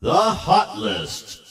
The Hot List.